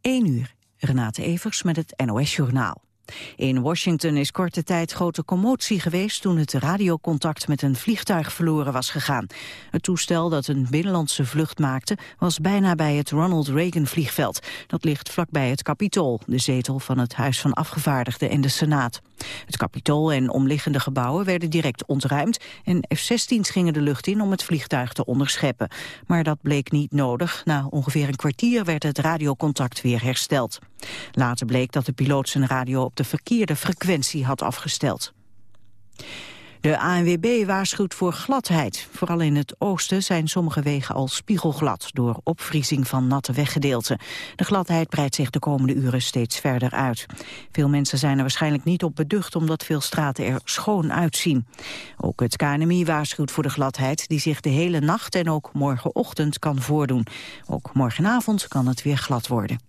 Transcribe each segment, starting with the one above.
1 uur. Renate Evers met het NOS Journaal. In Washington is korte tijd grote commotie geweest toen het radiocontact met een vliegtuig verloren was gegaan. Het toestel dat een binnenlandse vlucht maakte was bijna bij het Ronald Reagan vliegveld. Dat ligt vlakbij het Capitool, de zetel van het Huis van Afgevaardigden en de Senaat. Het Capitool en omliggende gebouwen werden direct ontruimd en F-16's gingen de lucht in om het vliegtuig te onderscheppen. Maar dat bleek niet nodig. Na ongeveer een kwartier werd het radiocontact weer hersteld. Later bleek dat de piloot zijn radio op de verkeerde frequentie had afgesteld. De ANWB waarschuwt voor gladheid. Vooral in het oosten zijn sommige wegen al spiegelglad... door opvriezing van natte weggedeelten. De gladheid breidt zich de komende uren steeds verder uit. Veel mensen zijn er waarschijnlijk niet op beducht... omdat veel straten er schoon uitzien. Ook het KNMI waarschuwt voor de gladheid... die zich de hele nacht en ook morgenochtend kan voordoen. Ook morgenavond kan het weer glad worden.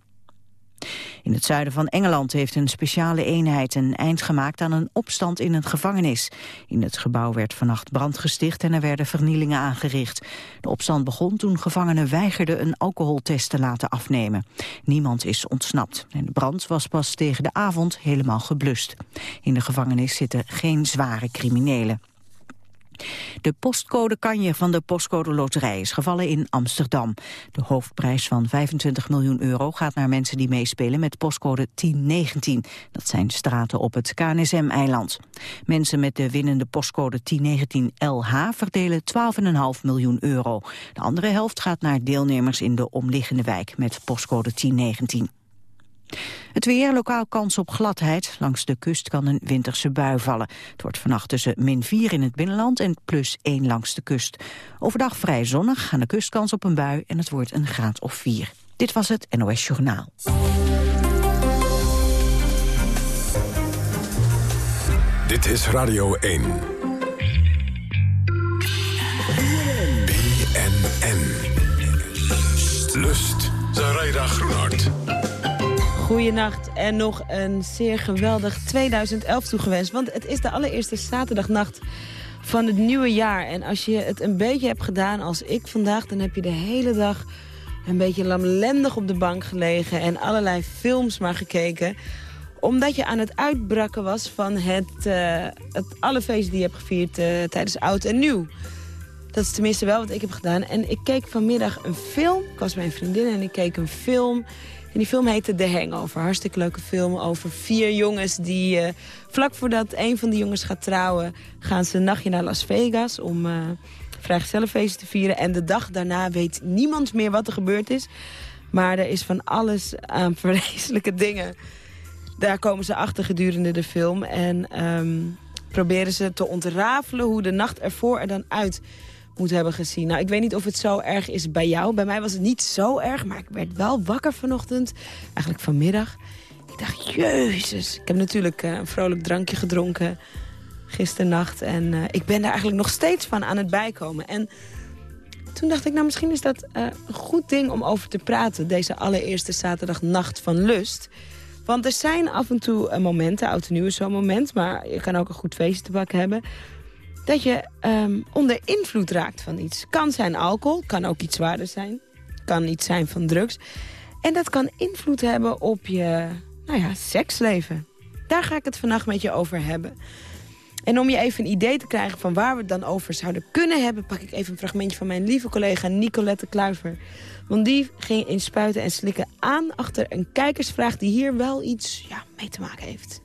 In het zuiden van Engeland heeft een speciale eenheid een eind gemaakt aan een opstand in een gevangenis. In het gebouw werd vannacht brand gesticht en er werden vernielingen aangericht. De opstand begon toen gevangenen weigerden een alcoholtest te laten afnemen. Niemand is ontsnapt en de brand was pas tegen de avond helemaal geblust. In de gevangenis zitten geen zware criminelen. De postcode kanje van de postcode loterij is gevallen in Amsterdam. De hoofdprijs van 25 miljoen euro gaat naar mensen die meespelen met postcode 1019. Dat zijn straten op het KNSM-eiland. Mensen met de winnende postcode 1019-LH verdelen 12,5 miljoen euro. De andere helft gaat naar deelnemers in de omliggende wijk met postcode 1019. Het weer, lokaal kans op gladheid. Langs de kust kan een winterse bui vallen. Het wordt vannacht tussen min 4 in het binnenland en plus 1 langs de kust. Overdag vrij zonnig, aan de kust kans op een bui en het wordt een graad of 4. Dit was het NOS Journaal. Dit is Radio 1. BNN. Lust. Zaraida Groenhart. Goedenacht en nog een zeer geweldig 2011 toegewenst. Want het is de allereerste zaterdagnacht van het nieuwe jaar. En als je het een beetje hebt gedaan als ik vandaag... dan heb je de hele dag een beetje lamlendig op de bank gelegen... en allerlei films maar gekeken omdat je aan het uitbrakken was van het, uh, het alle feesten die je hebt gevierd uh, tijdens Oud en Nieuw. Dat is tenminste wel wat ik heb gedaan. En ik keek vanmiddag een film. Ik was bij een vriendin en ik keek een film en die film heette The Hangover. Hartstikke leuke film over vier jongens die... Uh, vlak voordat een van die jongens gaat trouwen... gaan ze een nachtje naar Las Vegas om uh, vrijgezellenfeest te vieren. En de dag daarna weet niemand meer wat er gebeurd is. Maar er is van alles aan vreselijke dingen. Daar komen ze achter gedurende de film. En um, proberen ze te ontrafelen hoe de nacht ervoor er dan uit moet hebben gezien. Nou, ik weet niet of het zo erg is bij jou. Bij mij was het niet zo erg, maar ik werd wel wakker vanochtend. Eigenlijk vanmiddag. Ik dacht, jezus. Ik heb natuurlijk uh, een vrolijk drankje gedronken gisternacht. En uh, ik ben daar eigenlijk nog steeds van aan het bijkomen. En toen dacht ik, nou misschien is dat uh, een goed ding om over te praten. Deze allereerste zaterdagnacht van lust. Want er zijn af en toe momenten, oud en nieuw is zo'n moment... maar je kan ook een goed feestje te hebben dat je um, onder invloed raakt van iets. Kan zijn alcohol, kan ook iets zwaarder zijn. Kan iets zijn van drugs. En dat kan invloed hebben op je nou ja, seksleven. Daar ga ik het vannacht met je over hebben. En om je even een idee te krijgen van waar we het dan over zouden kunnen hebben... pak ik even een fragmentje van mijn lieve collega Nicolette Kluiver. Want die ging in spuiten en slikken aan achter een kijkersvraag... die hier wel iets ja, mee te maken heeft.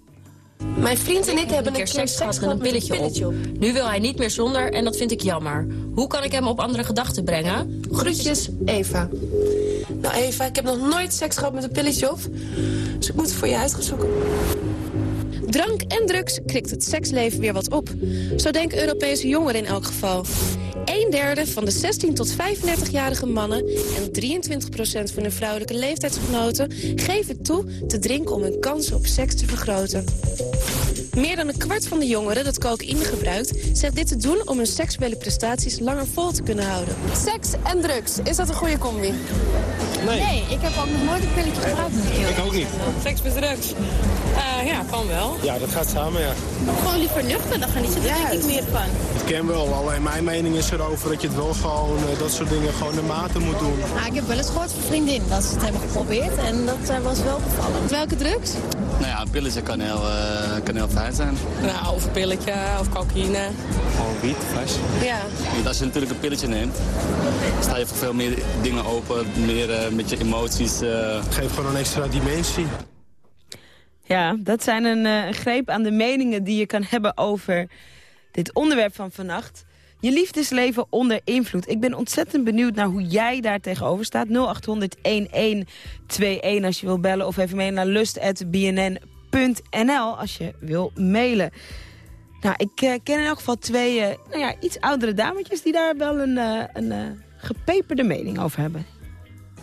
Mijn vriend en ik hebben een keer seks gehad met een pilletje, op. Nu wil hij niet meer zonder en dat vind ik jammer. Hoe kan ik hem op andere gedachten brengen? Groetjes, Eva. Nou Eva, ik heb nog nooit seks gehad met een pilletje op. Dus ik moet het voor je uitgezoeken. Drank en drugs krikt het seksleven weer wat op. Zo denken Europese jongeren in elk geval. Een derde van de 16 tot 35-jarige mannen en 23% van de vrouwelijke leeftijdsgenoten geven toe te drinken om hun kansen op seks te vergroten. Meer dan een kwart van de jongeren dat cocaïne gebruikt... zegt dit te doen om hun seksuele prestaties langer vol te kunnen houden. Seks en drugs, is dat een goede combi? Nee. Nee, ik heb ook nog nooit een pilletje gebruikt Ik ook niet. Seks met drugs? Uh, ja, kan wel. Ja, dat gaat samen, ja. Gewoon liever nuchter, daar geniet je er denk ik meer van. Ik ken wel, alleen mijn mening is erover dat je het wel gewoon, uh, dat soort dingen gewoon de mate moet doen. Nou, ik heb wel eens gehoord van vriendin dat ze het hebben geprobeerd en dat uh, was wel bevallen. Welke drugs? Nou ja, een pilletje kan heel, uh, kan heel fijn zijn. Nou, of een pilletje, of cocaïne. Gewoon wiet, fles. Ja. Als je natuurlijk een pilletje neemt, sta je voor veel meer dingen open, meer uh, met je emoties. Uh... Geef gewoon een extra dimensie. Ja, dat zijn een, uh, een greep aan de meningen die je kan hebben over dit onderwerp van vannacht. Je liefdesleven onder invloed. Ik ben ontzettend benieuwd naar hoe jij daar tegenover staat. 0800-1121 als je wil bellen of even mee naar lust.bnn.nl als je wil mailen. Nou, ik uh, ken in elk geval twee uh, nou ja, iets oudere dametjes... die daar wel een, een gepeperde mening over hebben.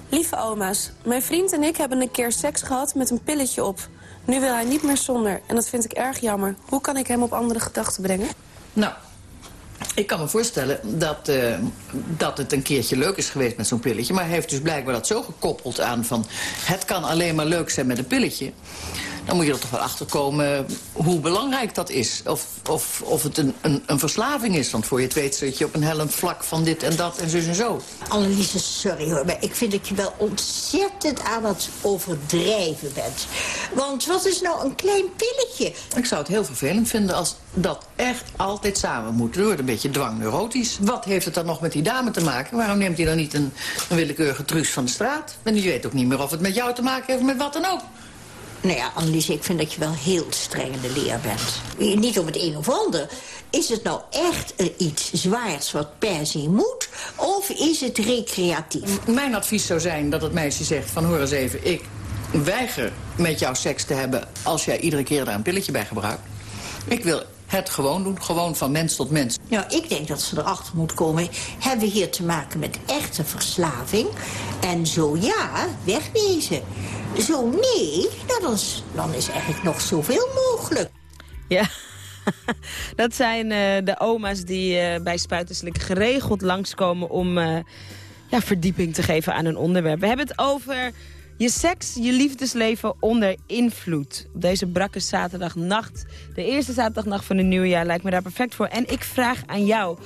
Lieve oma's, mijn vriend en ik hebben een keer seks gehad met een pilletje op. Nu wil hij niet meer zonder en dat vind ik erg jammer. Hoe kan ik hem op andere gedachten brengen? Nou, ik kan me voorstellen dat, uh, dat het een keertje leuk is geweest met zo'n pilletje. Maar hij heeft dus blijkbaar dat zo gekoppeld aan van... het kan alleen maar leuk zijn met een pilletje. Dan moet je er toch wel achter komen hoe belangrijk dat is. Of, of, of het een, een, een verslaving is. Want voor je het weet zit je op een hellend vlak van dit en dat en zo en zo. Anneliese, sorry hoor, maar ik vind dat je wel ontzettend aan het overdrijven bent. Want wat is nou een klein pilletje? Ik zou het heel vervelend vinden als dat echt altijd samen moet. Het wordt een beetje dwangneurotisch. Wat heeft het dan nog met die dame te maken? Waarom neemt hij dan niet een, een willekeurige truus van de straat? En je weet ook niet meer of het met jou te maken heeft of met wat dan ook. Nou ja, Annelies, ik vind dat je wel heel streng in de leer bent. Niet om het een of ander. Is het nou echt iets zwaars wat per se moet? Of is het recreatief? Mijn advies zou zijn dat het meisje zegt van... hoor eens even, ik weiger met jou seks te hebben... als jij iedere keer daar een pilletje bij gebruikt. Ik wil het gewoon doen, gewoon van mens tot mens. Nou, ik denk dat ze erachter moet komen... hebben we hier te maken met echte verslaving? En zo ja, wegwezen. Zo nee, nou, dan, is, dan is eigenlijk nog zoveel mogelijk. Ja, dat zijn uh, de oma's die uh, bij Spuitenslik geregeld langskomen... om uh, ja, verdieping te geven aan een onderwerp. We hebben het over je seks, je liefdesleven onder invloed. Op deze brakke zaterdagnacht, de eerste zaterdagnacht van het nieuwe jaar... lijkt me daar perfect voor. En ik vraag aan jou,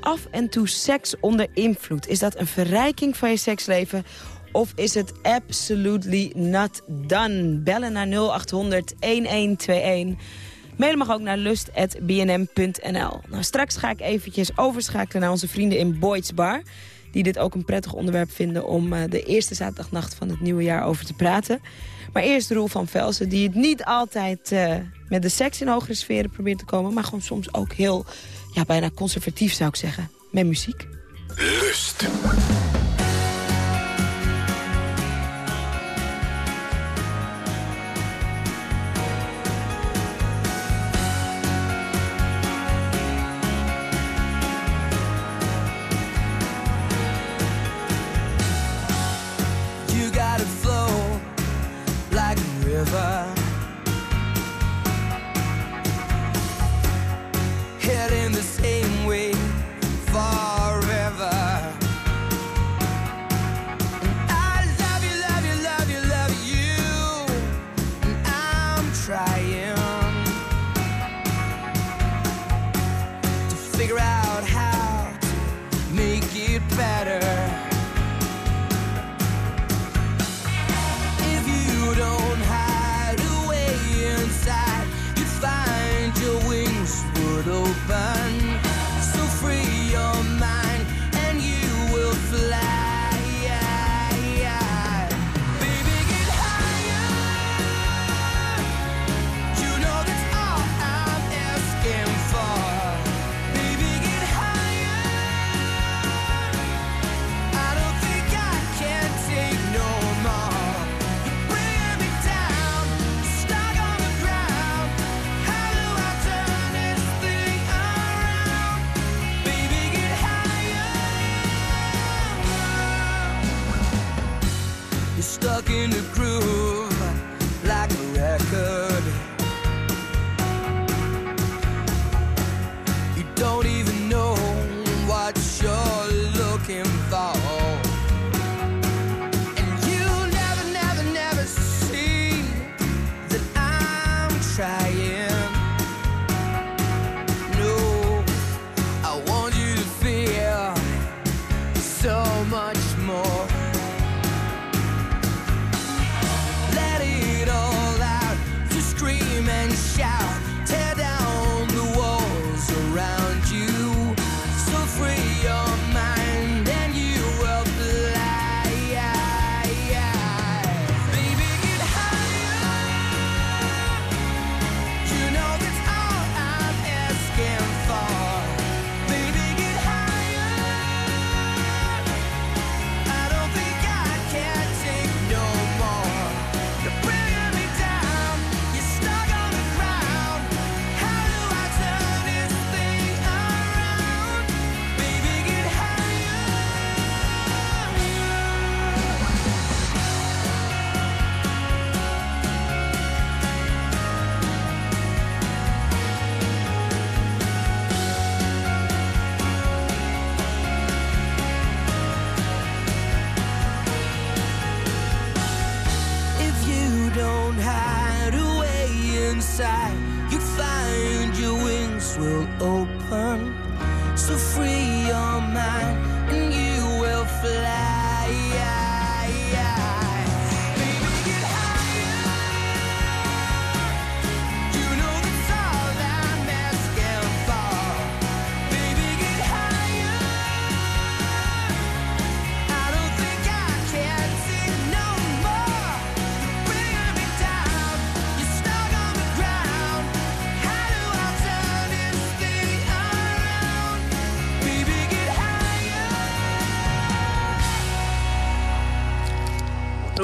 af en toe seks onder invloed... is dat een verrijking van je seksleven... Of is het absolutely not done? Bellen naar 0800 1121. Mailen mag ook naar lust.bnm.nl. Nou, straks ga ik eventjes overschakelen naar onze vrienden in Boyd's Bar. Die dit ook een prettig onderwerp vinden om uh, de eerste zaterdagnacht van het nieuwe jaar over te praten. Maar eerst Roel van Velsen, die het niet altijd uh, met de seks in hogere sferen probeert te komen. Maar gewoon soms ook heel, ja, bijna conservatief zou ik zeggen, met muziek. Lust. talking to crew.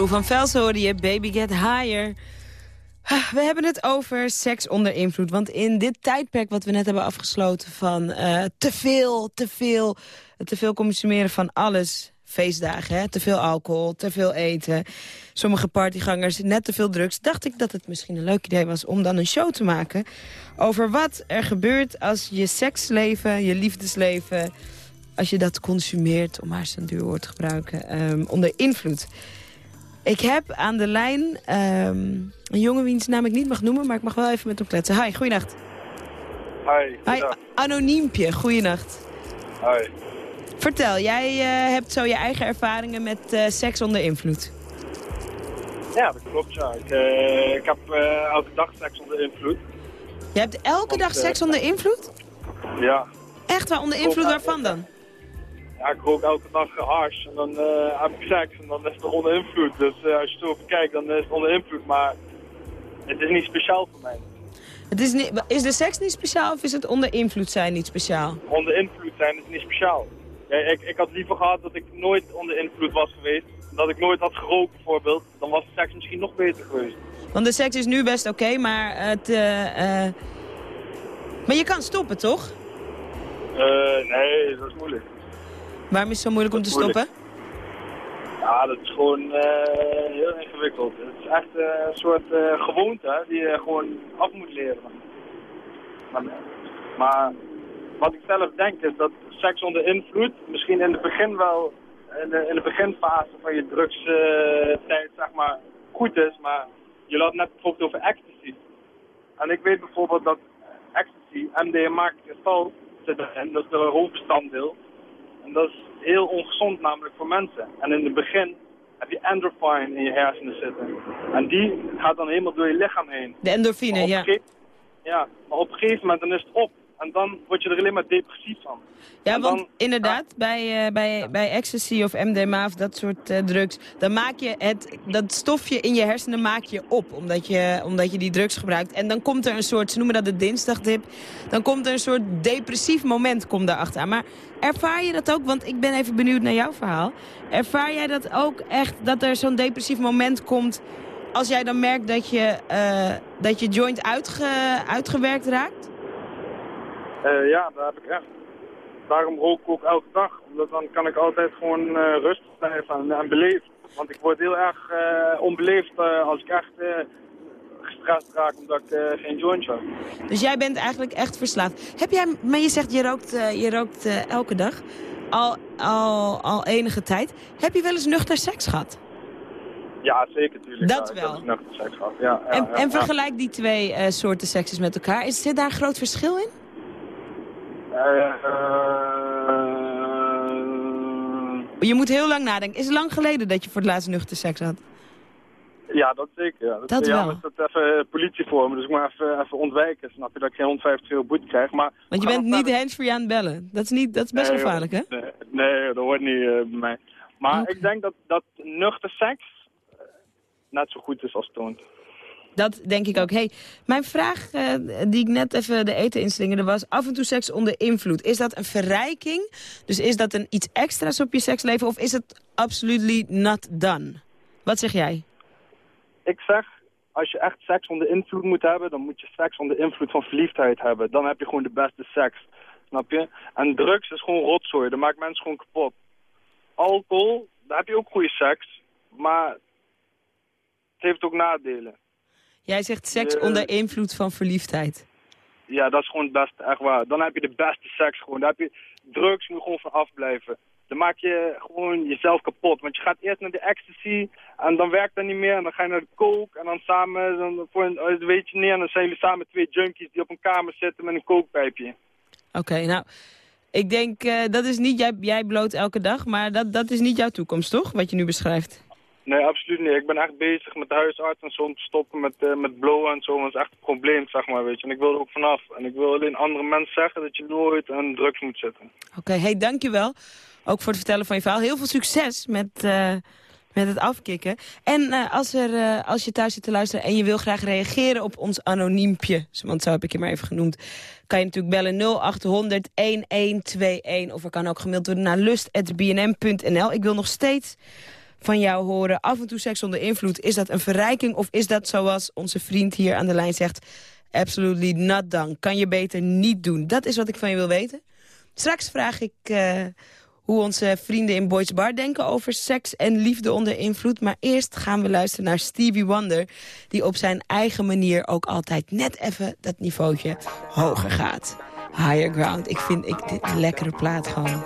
Van Velsen hoorde je, Baby Get Higher. Ah, We hebben het over seks onder invloed. Want in dit tijdperk wat we net hebben afgesloten van eh, te veel, te veel, te veel consumeren van alles. Feestdagen, hè? te veel alcohol, te veel eten. Sommige partygangers net te veel drugs. Dacht ik dat het misschien een leuk idee was om dan een show te maken... over wat er gebeurt als je seksleven, je liefdesleven... als je dat consumeert, om maar eens een duur woord te gebruiken, ehm, onder invloed. Ik heb aan de lijn ehm, een jongen wiens naam ik niet mag noemen... maar ik mag wel even met hem kletsen. Hi, goeienacht. Hi, Hi, anoniempje, goeienacht. Hi. Vertel, jij eh, hebt zo je eigen ervaringen met eh, seks onder invloed. Ja, dat klopt, ja. Ik, eh, ik heb elke dag seks onder invloed. Je hebt elke Want, dag seks onder invloed? Ja. Echt waar, onder invloed waarvan dan? Ja, ik rook elke dag hars en dan eh, heb ik seks en dan is het onder invloed. Dus eh, als je het zo bekijkt, dan is het onder invloed, maar het is niet speciaal voor mij. Het is, niet, is de seks niet speciaal of is het onder invloed zijn niet speciaal? Onder invloed zijn is niet speciaal. Ja, ik, ik had liever gehad dat ik nooit onder invloed was geweest. Dat ik nooit had gerookt bijvoorbeeld. Dan was de seks misschien nog beter geweest. Want de seks is nu best oké, maar het... eh, eh, Maar je kan stoppen, toch? Nee, dat is moeilijk. Waarom is het zo moeilijk om te moeilijk. stoppen? Ja, dat is gewoon eh, heel ingewikkeld. Het is echt eh, een soort eh, gewoonte die je gewoon af moet leren. Maar, maar wat ik zelf denk is dat seks onder invloed misschien in het begin wel, in de, in de beginfase van je drugstijd zeg maar, goed is. Maar je had net bijvoorbeeld over ecstasy. En ik weet bijvoorbeeld dat ecstasy, MDMA, kristal zit erin, dat is de hoofdbestanddeel. En dat is heel ongezond namelijk voor mensen. En in het begin heb je endorphine in je hersenen zitten. En die gaat dan helemaal door je lichaam heen. De endorfine, ja. Ja, maar op een gegeven moment dan is het op. En dan word je er alleen maar depressief van. Ja, En want dan- inderdaad, bij, eh, bij, bij ecstasy of MDMA of dat soort eh, drugs... dan maak je het, dat stofje in je hersenen maak je op, omdat je, omdat je die drugs gebruikt. En dan komt er een soort, ze noemen dat de dinsdagdip... dan komt er een soort depressief moment komt daarachter aan. Maar ervaar je dat ook, want ik ben even benieuwd naar jouw verhaal... ervaar jij dat ook echt, dat er zo'n depressief moment komt... als jij dan merkt dat je, eh, dat je joint uitge, uitgewerkt raakt? Eh, ja, dat heb ik echt. Daarom rook ik ook elke dag. Omdat dan kan ik altijd gewoon eh, rustig blijven en, en beleefd. Want ik word heel erg eh, onbeleefd als ik echt gestrest raak omdat ik geen joint heb. Dus jij bent eigenlijk echt verslaafd. Heb jij, maar je zegt je rookt, je rookt elke dag, al, al, al enige tijd. Heb je wel eens nuchter seks gehad? Ja, zeker natuurlijk. Dat ja, wel. nuchter seks gehad. Ja, ja, en ja, en vergelijk die twee soorten sekses met elkaar. Is, zit daar een groot verschil in? Eh, eh, Je moet heel lang nadenken. Is het lang geleden dat je voor het laatst nuchter seks had? ja, dat zeker. Ja. Dat ja, wel. staat even politie voor me, dus ik moet even, even ontwijken. Snap je dat ik geen 150 euro boete krijg. Maar Want je bent niet handsfree aan het bellen. Dat is, niet, dat is best Nee, gevaarlijk, hè? Nee, nee, dat hoort niet eh, bij mij. Maar ik denk dat, dat nuchter seks eh, net zo goed is als toont. Dat denk ik ook. Hey, mijn vraag eh, die ik net even de eten inslingerde was... af en toe seks onder invloed. Is dat een verrijking? Dus is dat een iets extra's op je seksleven? Of is het absolutely not done? Wat zeg jij? Ik zeg, als je echt seks onder invloed moet hebben, dan moet je seks onder invloed van verliefdheid hebben. Dan heb je gewoon de beste seks. Snap je? En drugs is gewoon rotzooi. Dat maakt mensen gewoon kapot. Alcohol, daar heb je ook goede seks. Maar het heeft ook nadelen. Jij zegt seks Eh. onder invloed van verliefdheid. Ja, dat is gewoon het beste, echt waar. Dan heb je de beste seks gewoon. Dan heb je, drugs moet gewoon van afblijven. dan maak je gewoon jezelf kapot. Want je gaat eerst naar de ecstasy en dan werkt dat niet meer. En dan ga je naar de coke en dan samen, dan voor een, weet je neer. En dan zijn jullie samen twee junkies die op een kamer zitten met een kookpijpje. Oké, nou, ik denk, eh, dat is niet, jij, jij bloot elke dag, maar dat, dat is niet jouw toekomst, toch? Wat je nu beschrijft. Nee, absoluut niet. Ik ben echt bezig met de huisarts en zo om te stoppen met, eh, met blowen en zo. Dat is echt een probleem, zeg maar, weet je. En ik wil er ook vanaf. En ik wil alleen andere mensen zeggen dat je nooit aan drugs moet zitten. Oké, hey, dankjewel. Ook voor het vertellen van je verhaal. Heel veel succes met, eh, met het afkicken. En eh, als, er, als je thuis zit te luisteren en je wil graag reageren op ons anoniempje... want zo heb ik je maar even genoemd... kan je natuurlijk bellen 0800 1121. Of er kan ook gemaild worden naar lust.bnm.nl. Ik wil nog steeds van jou horen. Af en toe seks onder invloed. Is dat een verrijking of is dat zoals onze vriend hier aan de lijn zegt... absolutely not done. Kan je beter niet doen. Dat is wat ik van je wil weten. Straks vraag ik eh, hoe onze vrienden in Boys Bar denken over seks en liefde onder invloed. Maar eerst gaan we luisteren naar Stevie Wonder... die op zijn eigen manier ook altijd net even dat niveautje hoger gaat. Higher Ground. Ik vind ik, dit een lekkere plaat gewoon.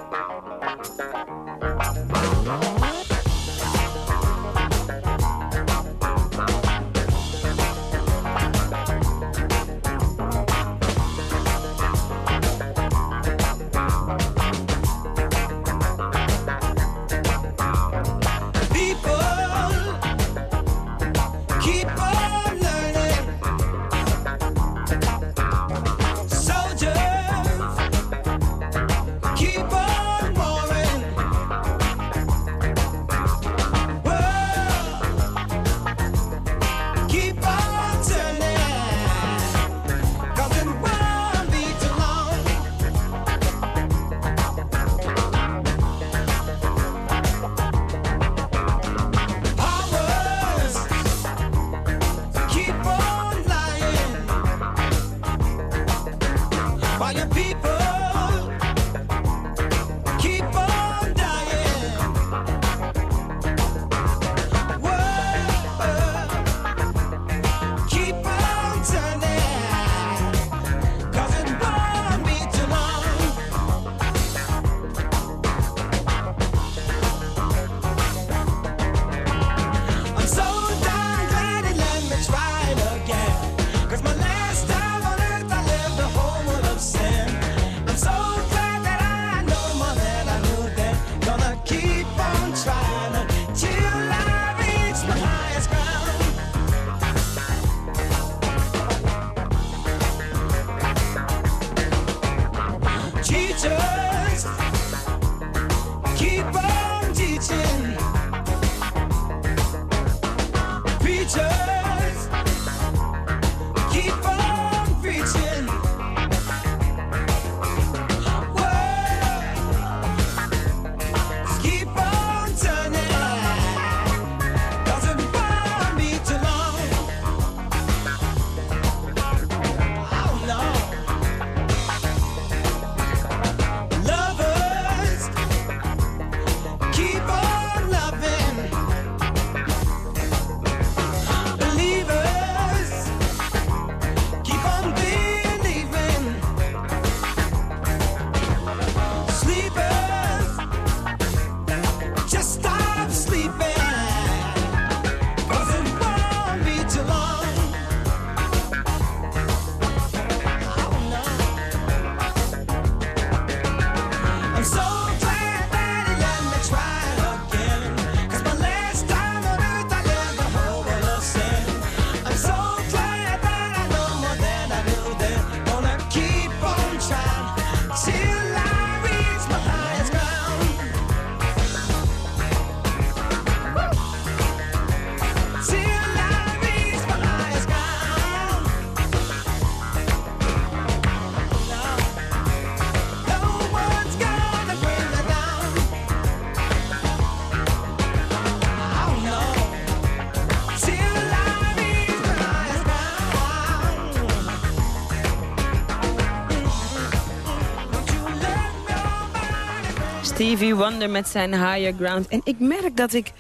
Stevie Wonder met zijn Higher Ground. En ik merk dat ik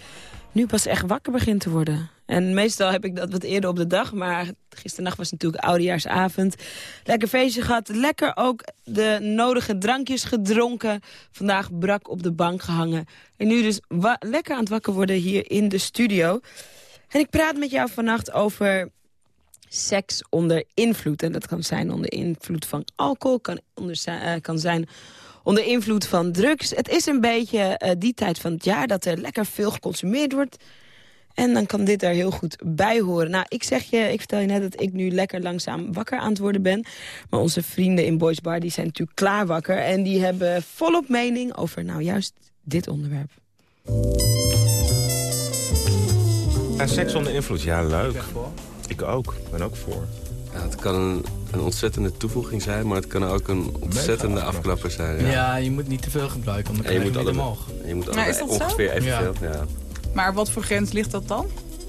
nu pas echt wakker begin te worden. En meestal heb ik dat wat eerder op de dag. Maar gisternacht was natuurlijk oudejaarsavond. Lekker feestje gehad. Lekker ook de nodige drankjes gedronken. Vandaag brak op de bank gehangen. En nu dus lekker aan het wakker worden hier in de studio. En ik praat met jou vannacht over seks onder invloed. En dat kan zijn onder invloed van alcohol, kan, onder, eh, kan zijn onder invloed van drugs. Het is een beetje eh, die tijd van het jaar dat er lekker veel geconsumeerd wordt. En dan kan dit er heel goed bij horen. Nou, ik zeg je, ik vertel je net dat ik nu lekker langzaam wakker aan het worden ben. Maar onze vrienden in Boys Bar, die zijn natuurlijk klaar wakker. En die hebben volop mening over nou juist dit onderwerp. Ja, seks onder invloed, ja, leuk. Ik ook, ben ook voor. Ja, het kan een, een ontzettende toevoeging zijn, maar het kan ook een ontzettende afklapper zijn. Ja. Ja. je moet niet te veel gebruiken, want dan En je krijg je moet omhoog. je moet zo? ongeveer evenveel. Ja. Maar wat voor grens ligt dat dan?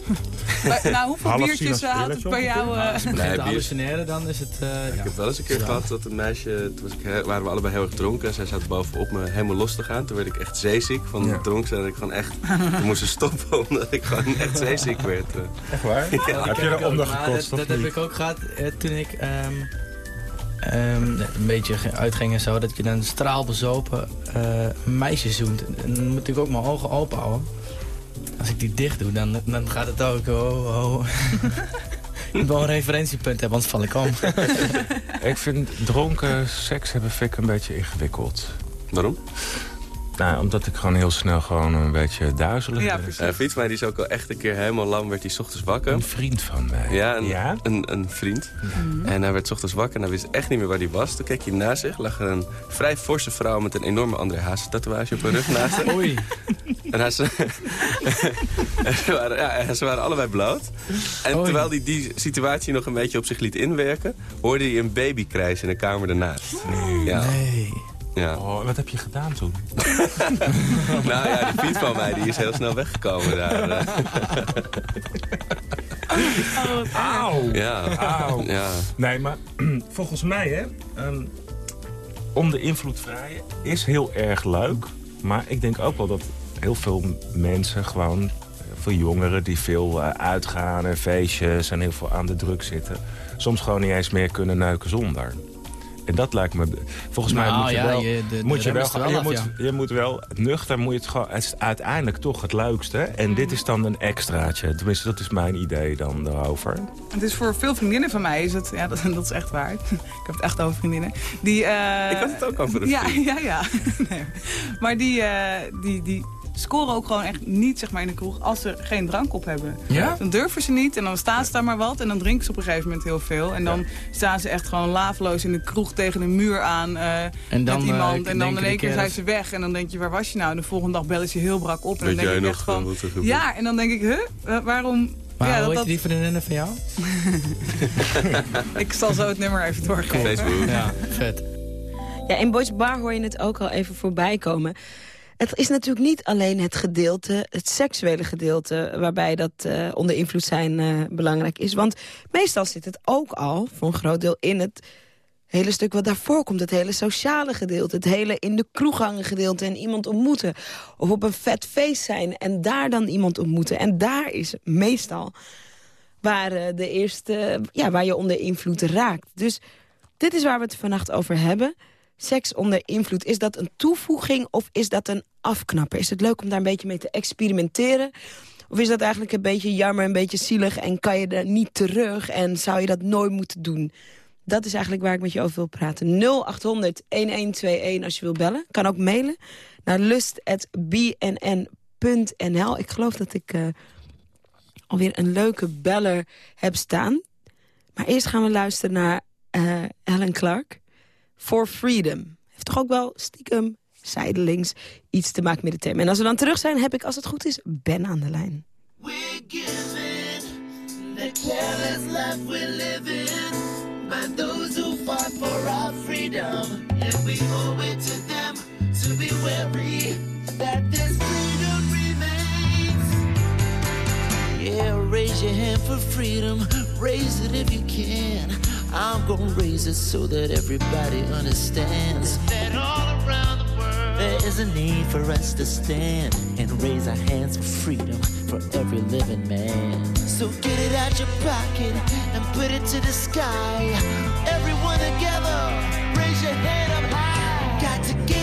Maar, nou, hoeveel Half biertjes eh, houdt het bij jou? eh? Als je begint Nee, te hallucineren, dan is het... eh, Ik ja. heb wel eens een keer Ja. gehad dat een meisje, toen was ik, waren we allebei heel erg dronken. En zij zat bovenop me helemaal los te gaan. Toen werd ik echt zeeziek van het dronken ik gewoon echt, toen moest ze stoppen omdat ik gewoon echt zeeziek werd. Echt waar? Ja, Heb dat je eronder gekotst, Dat, dat heb ik ook gehad eh, toen ik ehm, ehm, een beetje uitging en zo. Dat je dan straalbezopen eh een meisje zoent. En dan moet ik ook mijn ogen open houden. Als ik die dicht doe, dan, dan gaat het ook... Oh, oh. ik moet wel een referentiepunt hebben, anders val ik om. Ik vind dronken seks hebben vind ik een beetje ingewikkeld. Waarom? Nou, omdat ik gewoon heel snel gewoon een beetje duizelig Ja, ben. precies. Een vriend van mij die is ook al echt een keer helemaal lam, werd hij 's ochtends wakker. Een vriend van mij. Ja, een, Ja? een, een vriend. En hij werd 's ochtends wakker en hij wist echt niet meer waar hij was. Toen keek hij naast zich, lag er een vrij forse vrouw met een enorme André Hazes tatoeage op haar rug naast hem. Oei. En hij ze, en ze, waren, ja, en ze waren allebei bloot. En terwijl hij die situatie nog een beetje op zich liet inwerken... hoorde hij een baby krijsen in de kamer ernaast. Ja. Nee. Ja. Oh, wat heb je gedaan toen? Nou ja, die vriend van mij die is heel snel weggekomen daar. eh. Auw! Ja. Auw. Ja. Nee, maar volgens mij, hè, ehm, om de invloed vrijen is heel erg leuk. Maar ik denk ook wel dat heel veel mensen gewoon, veel jongeren die veel eh, uitgaan en feestjes en heel veel aan de druk zitten, soms gewoon niet eens meer kunnen neuken zonder. En dat lijkt me. Volgens mij Nou, moet je ja, wel. je- de- de moet je, wel, je, af, moet, ja. je moet wel. Nuchter moet je het gewoon. Het is uiteindelijk toch het leukste. En dit is dan een extraatje. Tenminste, dat is mijn idee dan daarover. Het is voor veel vriendinnen van mij, is het, ja, dat, dat is echt waar. ik heb het echt over vriendinnen. Die, eh, Ik had het ook over een ja, vriend. Ja, ja. Nee. Maar die, eh, die, die scoren ook gewoon echt niet zeg maar, in de kroeg als ze geen drank op hebben. Ja? Dan durven ze niet en dan staan ze daar maar wat. En dan drinken ze op een gegeven moment heel veel. En dan staan ze echt gewoon laafloos in de kroeg tegen een muur aan eh, En dan, met iemand. eh, en dan in één keer zijn ze weg. En dan denk je, waar was je nou? De volgende dag bellen ze heel brak op. En Weet dan jij denk ik nog echt van... Ja, en dan denk ik, huh? Wa- waarom... Maar ja, hoe dat, heet dat- die vriendinnen van jou? ik zal zo het nummer even doorgeven. Facebook. Ja, vet. Ja, in Boys Bar hoor je het ook al even voorbij komen. Het is natuurlijk niet alleen het gedeelte, het seksuele gedeelte... waarbij dat eh, onder invloed zijn eh, belangrijk is. Want meestal zit het ook al, voor een groot deel, in het hele stuk wat daarvoor komt. Het hele sociale gedeelte, het hele in de kroeg hangen gedeelte... en iemand ontmoeten. Of op een vet feest zijn en daar dan iemand ontmoeten. En daar is meestal waar, eh, de eerste, ja, waar je onder invloed raakt. Dus dit is waar we het vannacht over hebben. Seks onder invloed, is dat een toevoeging of is dat een afknapper? Is het leuk om daar een beetje mee te experimenteren? Of is dat eigenlijk een beetje jammer, een beetje zielig... en kan je er niet terug en zou je dat nooit moeten doen? Dat is eigenlijk waar ik met je over wil praten. 0800-1121 als je wil bellen. Kan ook mailen naar lust.bnn.nl. Ik geloof dat ik uh, alweer een leuke beller heb staan. Maar eerst gaan we luisteren naar uh, Ellen Clark. For Freedom. Heeft toch ook wel stiekem zijdelings iets te maken met het thema. En als we dan terug zijn, heb ik, als het goed is, Ben aan de lijn. We're given the careless life we're living by those who fought for our freedom. And we owe it to them to be wary that this freedom remains. Yeah, raise your hand for freedom. Raise it if you can. I'm gonna raise it so that everybody understands that all around the world there is a need for us to stand and raise our hands for freedom for every living man. So get it out your pocket and put it to the sky. Everyone together, raise your hand up high. Got to get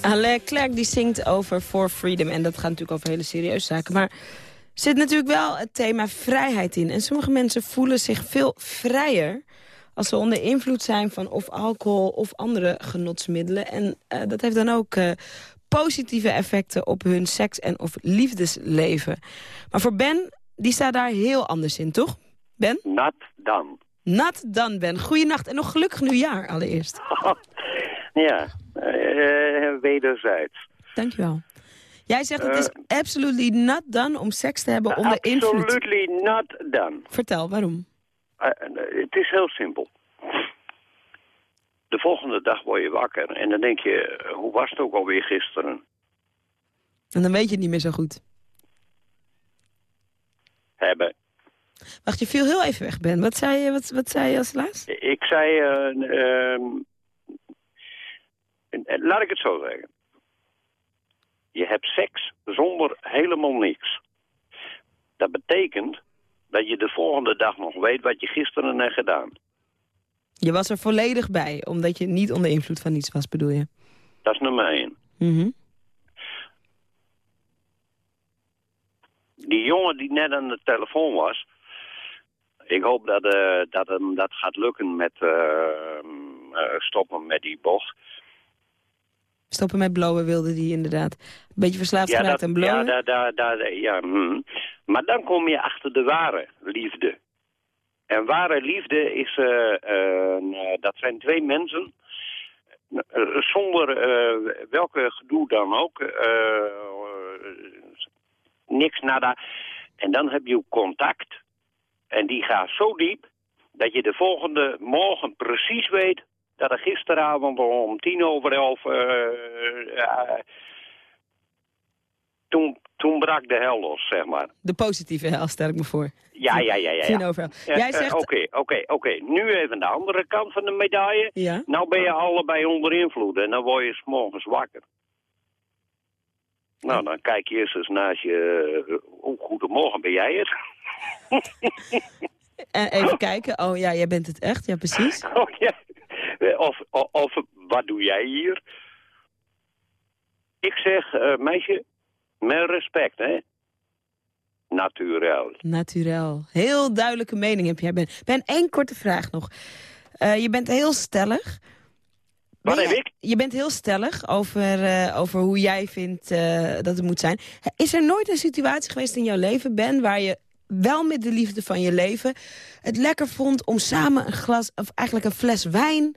Alain Clerc die zingt over For Freedom. En dat gaat natuurlijk over hele serieuze zaken. Maar er zit natuurlijk wel het thema vrijheid in. En sommige mensen voelen zich veel vrijer... als ze onder invloed zijn van of alcohol of andere genotsmiddelen. En eh, dat heeft dan ook eh, positieve effecten op hun seks- en of liefdesleven. Maar voor Ben, die staat daar heel anders in, toch? Ben? Nat dan. Nat dan, Ben. Goeienacht en nog gelukkig nieuwjaar allereerst. ja, eh, wederzijds. Dankjewel. Jij zegt het is absolutely not done om seks te hebben onder invloed. Absolutely not done. Vertel, waarom? Eh, eh, het is heel simpel. De volgende dag word je wakker en dan denk je, eh, hoe was het ook alweer gisteren? En dan weet je het niet meer zo goed. Hebben. Wacht, je viel heel even weg, Ben. Wat zei je, wat, wat zei je als laatst? Ik zei, eh, ehm, eh, laat ik het zo zeggen. Je hebt seks zonder helemaal niks. Dat betekent dat je de volgende dag nog weet wat je gisteren hebt gedaan. Je was er volledig bij, omdat je niet onder invloed van iets was, bedoel je? Dat is nummer één. Mhm. Die jongen die net aan de telefoon was... Ik hoop dat, eh, dat hem dat gaat lukken met eh, eh, stoppen met die bocht. Stoppen met blowen wilde die inderdaad. Een beetje verslaafd Ja, geraakt aan blowen. ja, daar, daar, daar, ja hm. maar dan kom je achter de ware liefde. En ware liefde is, eh, eh, dat zijn twee mensen, eh, zonder eh, welke gedoe dan ook, eh, eh, niks nada. En dan heb je contact. En die gaat zo diep dat je de volgende morgen precies weet dat er gisteravond om tien over elf... eh, eh, toen, toen brak de hel los, zeg maar. De positieve hel, stel ik me voor. Ja, ja, ja, ja. ja. Tien over elf. Eh, Jij zegt... Oké, oké, oké. Nu even de andere kant van de medaille. Ja. Nou ben je allebei onder invloed en dan word je 's morgens wakker. Nou, dan kijk je eerst eens naast je... Oh, goedemorgen, ben jij het? En even kijken. Oh ja, jij bent het echt. Ja, precies. Oh, ja. Of, of, of wat doe jij hier? Ik zeg, eh, meisje, met respect, hè? Naturel. Naturel. Heel duidelijke mening heb jij. Ben, ben één korte vraag nog. Eh, je bent heel stellig. Wat Ben heb jij- ik? Je bent heel stellig over, eh, over hoe jij vindt eh, dat het moet zijn. Is er nooit een situatie geweest in jouw leven, Ben, waar je wel met de liefde van je leven het lekker vond om samen een glas, of eigenlijk een fles wijn,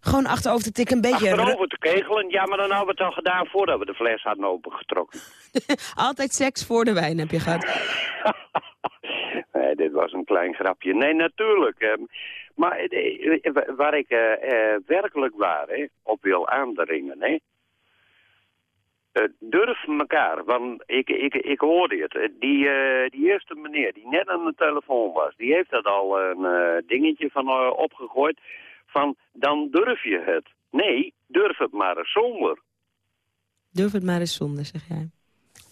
gewoon achterover te tikken, een beetje... Achterover te kegelen, ja, maar dan hadden we het al gedaan voordat we de fles hadden opengetrokken. Altijd seks voor de wijn heb je gehad. Nee, dit was een klein grapje. Nee, natuurlijk. maar eh, eh, wa- waar ik eh, werkelijk waar op wil aandringen, hè. Eh, durf elkaar, want ik, ik, ik hoorde het. Eh, Die, eh, die eerste meneer die net aan de telefoon was, die heeft dat al een dingetje van opgegooid. Van, dan durf je het. Nee, durf het maar eens zonder. Durf het maar eens zonder, zeg jij.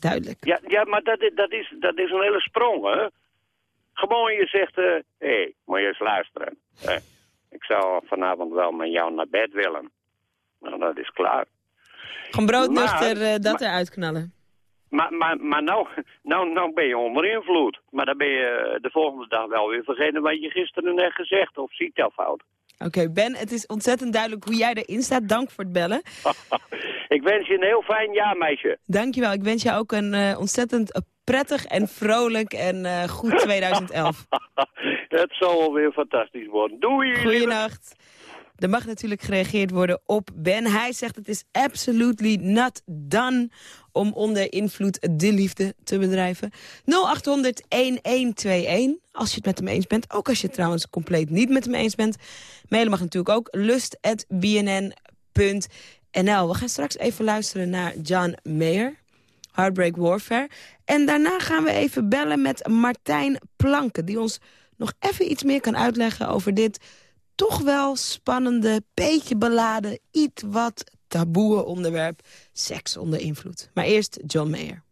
Duidelijk. Ja, ja maar dat, is- dat, is, dat is een hele sprong, hè. Gewoon je zegt, hé, hey, moet je eens luisteren. Ik zou vanavond wel met jou naar bed willen. Nou, dat is klaar. Gewoon broodnuchter Maar- eh, dat maar- eruit knallen. Maar, maar, maar nou, nou, nou ben je onder invloed. Maar dan ben je de volgende dag wel weer vergeten wat je gisteren net gezegd of ziet dat fout. Oké, Ben, het is ontzettend duidelijk hoe jij erin staat. Dank voor het bellen. Ik wens je een heel fijn jaar, meisje. Dankjewel. Ik wens jou ook een eh, ontzettend eh, prettig en vrolijk en eh, goed 2011. Het zal wel weer fantastisch worden. Doei! Goeienacht. Er mag natuurlijk gereageerd worden op Ben. Hij zegt het is absolutely not done om onder invloed de liefde te bedrijven. 0800-1121 als je het met hem eens bent. Ook als je het trouwens compleet niet met hem eens bent. Mailen mag natuurlijk ook lust.bnn.nl. We gaan straks even luisteren naar John Mayer. Heartbreak Warfare. En daarna gaan we even bellen met Martijn Planken... die ons nog even iets meer kan uitleggen over dit toch wel spannende, beetje beladen... iets wat taboe onderwerp, seks onder invloed. Maar eerst John Mayer.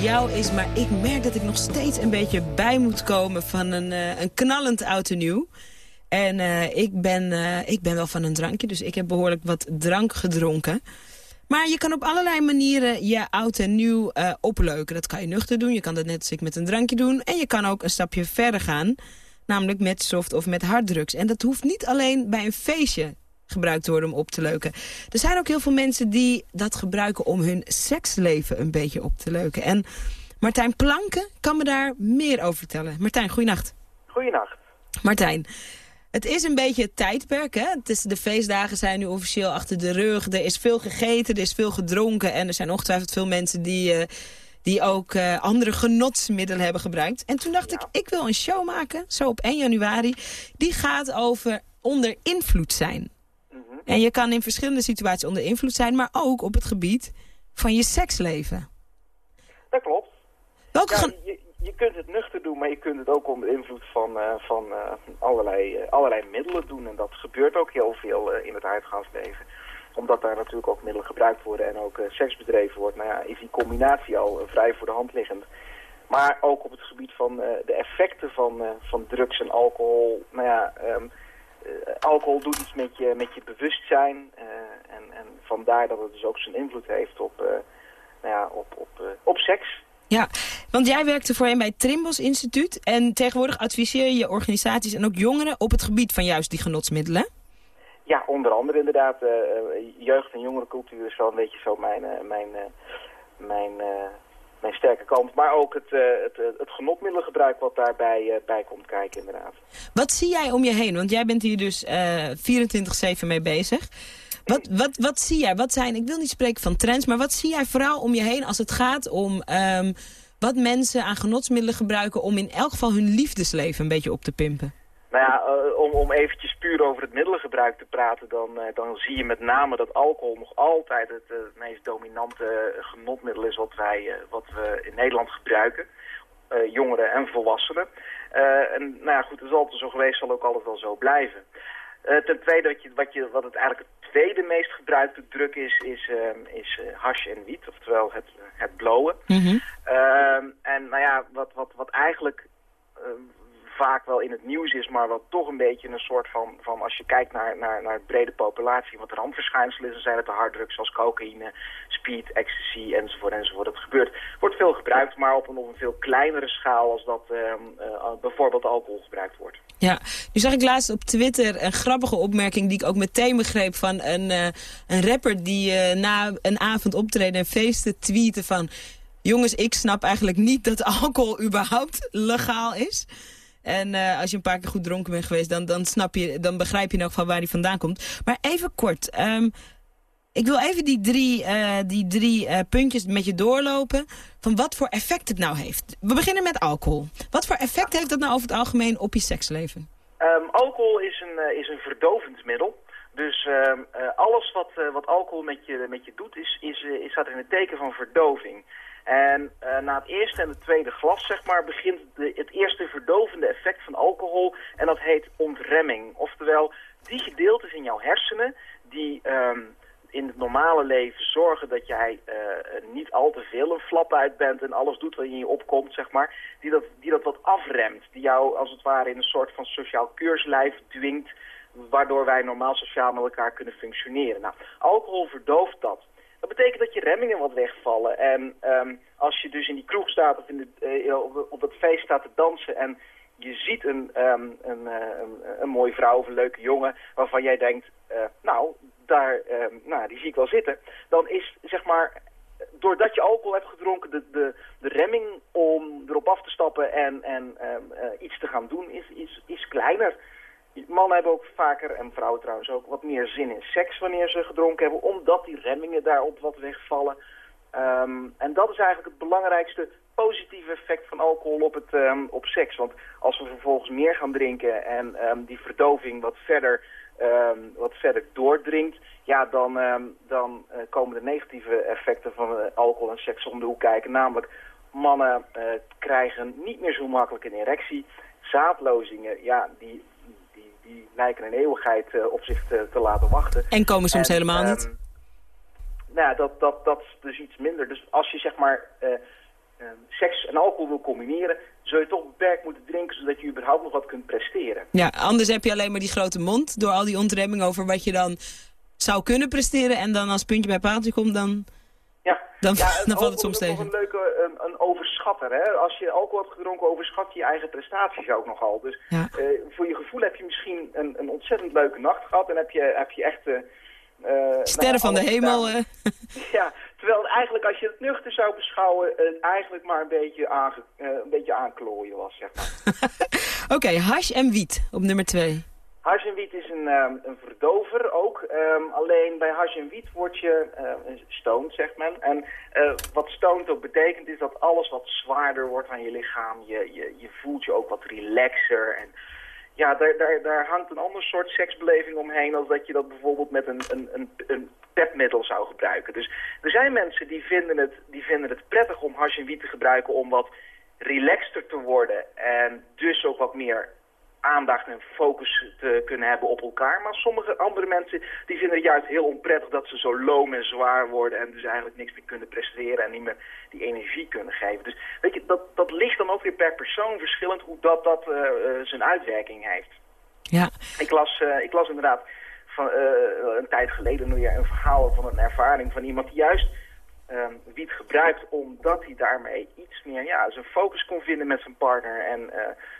Jou is, maar ik merk dat ik nog steeds een beetje bij moet komen van een, eh, een knallend oud en nieuw. En eh, ik, ben, eh, ik ben wel van een drankje, dus ik heb behoorlijk wat drank gedronken. Maar je kan op allerlei manieren je oud en nieuw opleuken. Dat kan je nuchter doen, je kan dat net als ik met een drankje doen. En je kan ook een stapje verder gaan, namelijk met soft of met harddrugs. En dat hoeft niet alleen bij een feestje gebruikt worden om op te leuken. Er zijn ook heel veel mensen die dat gebruiken om hun seksleven een beetje op te leuken. En Martijn Planken kan me daar meer over vertellen. Martijn, goeienacht. Goeienacht. Martijn, het is een beetje het tijdperk. Hè? Het is, de feestdagen zijn nu officieel achter de rug. Er is veel gegeten, er is veel gedronken. En er zijn ongetwijfeld veel mensen die, eh, die ook eh, andere genotsmiddelen hebben gebruikt. En toen dacht ik, ik wil een show maken, zo op 1 januari. Die gaat over onder invloed zijn. En je kan in verschillende situaties onder invloed zijn... maar ook op het gebied van je seksleven. Dat klopt. Welke Ja, je, je kunt het nuchter doen, maar je kunt het ook onder invloed van, eh, van eh, allerlei, eh, allerlei middelen doen. En dat gebeurt ook heel veel in het uitgaansleven. Omdat daar natuurlijk ook middelen gebruikt worden en ook seks bedreven wordt. Nou ja, is die combinatie al vrij voor de hand liggend. Maar ook op het gebied van de effecten van, van drugs en alcohol. Nou ja, ehm, eh, alcohol doet iets met je, met je bewustzijn. eh, en, en vandaar dat het dus ook zijn invloed heeft op, eh, nou ja, op, op, eh, op seks. Ja, want jij werkte voorheen bij het Trimbos Instituut... en tegenwoordig adviseer je organisaties en ook jongeren... op het gebied van juist die genotsmiddelen. Ja, onder andere inderdaad. eh, eh, jeugd- en jongerencultuur is wel een beetje zo mijn, eh, mijn, eh, mijn, eh, mijn sterke kant. Maar ook het, eh, het, eh, het genotmiddelengebruik wat daarbij eh, bij komt kijken inderdaad. Wat zie jij om je heen? Want jij bent hier dus eh 24-7 mee bezig. Wat, wat, wat zie jij? Wat zijn, ik wil niet spreken van trends, maar wat zie jij vooral om je heen als het gaat om ehm, wat mensen aan genotsmiddelen gebruiken om in elk geval hun liefdesleven een beetje op te pimpen? Nou ja, eh, om, om eventjes puur over het middelengebruik te praten, dan, eh, dan zie je met name dat alcohol nog altijd het eh, meest dominante genotmiddel is wat, wij, wat we in Nederland gebruiken. Jongeren en volwassenen. En nou ja, goed, het is altijd zo geweest, zal ook altijd wel zo blijven. Ten tweede, wat, je, wat, je, wat het eigenlijk het tweede meest gebruikte druk is, is, is hash en wiet, oftewel het, het blowen. Ehm, en nou ja, wat, wat, wat eigenlijk vaak wel in het nieuws is, maar wat toch een beetje een soort van, van als je kijkt naar, naar, naar de brede populatie, wat randverschijnsel is, dan zijn het de harddrugs zoals cocaïne, speed, ecstasy enzovoort enzovoort. Dat gebeurt, wordt veel gebruikt, maar op een, op een veel kleinere schaal als dat ehm, eh, bijvoorbeeld alcohol gebruikt wordt. Ja, nu zag ik laatst op Twitter een grappige opmerking die ik ook meteen begreep van een, eh, een rapper die eh, na een avond optreden en feesten tweette van... Jongens, ik snap eigenlijk niet dat alcohol überhaupt legaal is. En eh, als je een paar keer goed dronken bent geweest, dan, dan, snap je, dan begrijp je elk geval waar die vandaan komt. Maar even kort, ehm, ik wil even die drie, eh, die drie eh, puntjes met je doorlopen van wat voor effect het nou heeft. We beginnen met alcohol. Wat voor effect heeft dat nou over het algemeen op je seksleven? Ehm, alcohol is een, is een verdovend middel. Dus ehm, eh, alles wat, eh, wat alcohol met je, met je doet, is, is, eh, is, staat in het teken van verdoving. En na het eerste en het tweede glas, zeg maar, begint het eerste verdovende effect van alcohol. En dat heet ontremming. Oftewel, die gedeeltes in jouw hersenen die ehm, in het normale leven zorgen dat jij niet al te veel een flap uit bent en alles doet wat in je opkomt, zeg maar. Die dat, die dat wat afremt. Die jou als het ware in een soort van sociaal keurslijf dwingt waardoor wij normaal sociaal met elkaar kunnen functioneren. Nou, alcohol verdooft dat. Dat betekent dat je remmingen wat wegvallen. En ehm, als je dus in die kroeg staat of in de, eh, op, op dat feest staat te dansen en je ziet een, ehm, een, eh, een, mooie vrouw of een leuke jongen waarvan jij denkt, eh, nou, daar, ehm, nou, die zie ik wel zitten. Dan is zeg maar doordat je alcohol hebt gedronken, de, de, de remming om erop af te stappen en, en eh, iets te gaan doen is, is, is kleiner. Mannen hebben ook vaker, en vrouwen trouwens ook, wat meer zin in seks wanneer ze gedronken hebben, omdat die remmingen daarop wat wegvallen. Ehm, en dat is eigenlijk het belangrijkste positieve effect van alcohol op, het, ehm, op seks. Want als we vervolgens meer gaan drinken en ehm, die verdoving wat verder, wat verder doordringt, ja, dan, dan eh, komen de negatieve effecten van eh, alcohol en seks om de hoek kijken. Namelijk, mannen eh, krijgen niet meer zo makkelijk een erectie. Zaadlozingen, ja, die, die, lijken een eeuwigheid eh, op zich te, te laten wachten. En komen soms En, helemaal ehm, niet. nou ja, dat, dat, dat is dus iets minder. Dus als je zeg maar eh, eh, seks en alcohol wil combineren, zul je toch beperkt moeten drinken, zodat je überhaupt nog wat kunt presteren. Ja, anders heb je alleen maar die grote mond door al die ontremming over wat je dan zou kunnen presteren. En dan als puntje bij paaltje komt, dan, Ja, dan, ja, dan valt het soms tegen. nog een leuke een, een overschatter. Hè? Als je alcohol hebt gedronken, overschat je je eigen prestaties ook nogal. Dus Ja. eh, voor je gevoel heb je misschien een, een ontzettend leuke nacht gehad en heb je, heb je echt... eh, eh, nou Sterren van de hemel. gedaan. Ja, terwijl eigenlijk als je het nuchter zou beschouwen, het eigenlijk maar een beetje, aange, een beetje aanklooien was, zeg maar. Oké, hash en wiet op nummer twee. Hash en wiet is een, ehm, een verdover ook. Ehm, alleen bij hash en wiet word je uh, stoned, zegt men. En eh, wat stoned ook betekent is dat alles wat zwaarder wordt aan je lichaam. Je, je, je voelt je ook wat relaxer. En ja, daar, daar, daar hangt een ander soort seksbeleving omheen... als dat je dat bijvoorbeeld met een, een, een, een pepmiddel zou gebruiken. Dus er zijn mensen die vinden het, die vinden het prettig om hash en wiet te gebruiken... om wat relaxter te worden en dus ook wat meer aandacht en focus te kunnen hebben op elkaar. Maar sommige andere mensen die vinden het juist heel onprettig dat ze zo loom en zwaar worden en dus eigenlijk niks meer kunnen presteren en niet meer die energie kunnen geven. Dus weet je, dat, dat ligt dan ook weer per persoon verschillend hoe dat, dat eh, eh, zijn uitwerking heeft. Ja. Ik las, eh, ik las inderdaad van, een tijd geleden nu weer een verhaal van een ervaring van iemand die juist ehm, wiet gebruikt omdat hij daarmee iets meer ja, zijn focus kon vinden met zijn partner en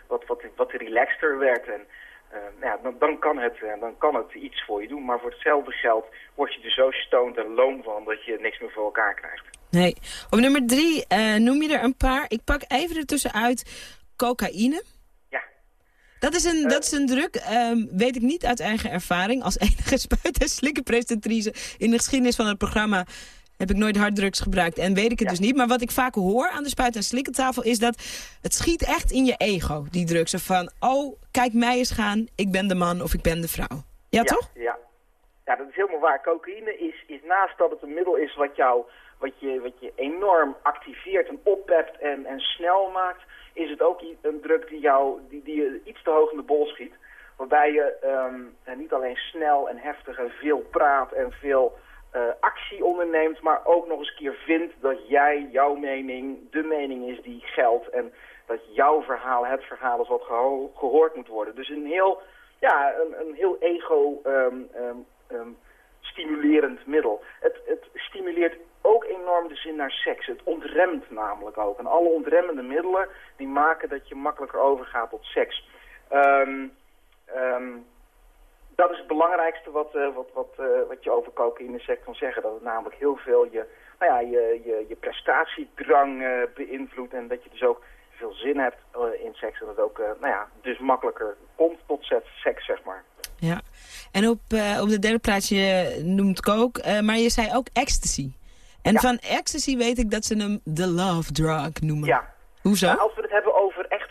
wat, wat, wat relaxter werd. En, eh, ja, dan, dan, kan het, eh, dan kan het iets voor je doen, maar voor hetzelfde geld word je er zo stoned en loom van dat je niks meer voor elkaar krijgt. Nee. Op nummer drie eh, noem je er een paar. Ik pak even ertussenuit cocaïne. Ja. Dat is een, dat is een druk, ehm, weet ik niet uit eigen ervaring. Als enige spuit- en slikkenpresentatrice in de geschiedenis van het programma heb ik nooit harddrugs gebruikt en weet ik het dus niet. Maar wat ik vaak hoor aan de spuit- en slikkentafel is dat het schiet echt in je ego, die drugs. Van, oh, kijk mij eens gaan, ik ben de man of ik ben de vrouw. Ja, toch? Ja. ja, dat is helemaal waar. Cocaïne is, is naast dat het een middel is wat, jou, wat, je, wat je enorm activeert en oppept en, en snel maakt, is het ook een druk die, jou, die, die je iets te hoog in de bol schiet. Waarbij je ehm, niet alleen snel en heftig en veel praat en veel eh, actie onderneemt, maar ook nog eens een keer vindt dat jij, jouw mening, de mening is die geldt. En dat jouw verhaal het verhaal is wat geho- gehoord moet worden. Dus een heel, ja, een, een heel ego ehm, ehm, ehm, stimulerend middel. Het, het stimuleert ook enorm de zin naar seks. Het ontremt namelijk ook. En alle ontremmende middelen die maken dat je makkelijker overgaat tot seks. Ehm, dat is het belangrijkste wat, eh, wat, wat, eh, wat je over cocaïne seks kan zeggen. Dat het namelijk heel veel je, nou ja, je, je, je prestatiedrang eh, beïnvloedt. En dat je dus ook veel zin hebt in seks. En dat het ook nou ja, dus makkelijker komt tot seks, zeg maar. Ja. En op, op de derde plaats, je noemt coke, eh, maar je zei ook ecstasy. En van ecstasy weet ik dat ze hem de love drug noemen. Ja. Hoezo? Nou, als we het hebben